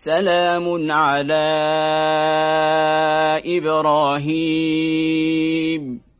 سلام على إبراهيم.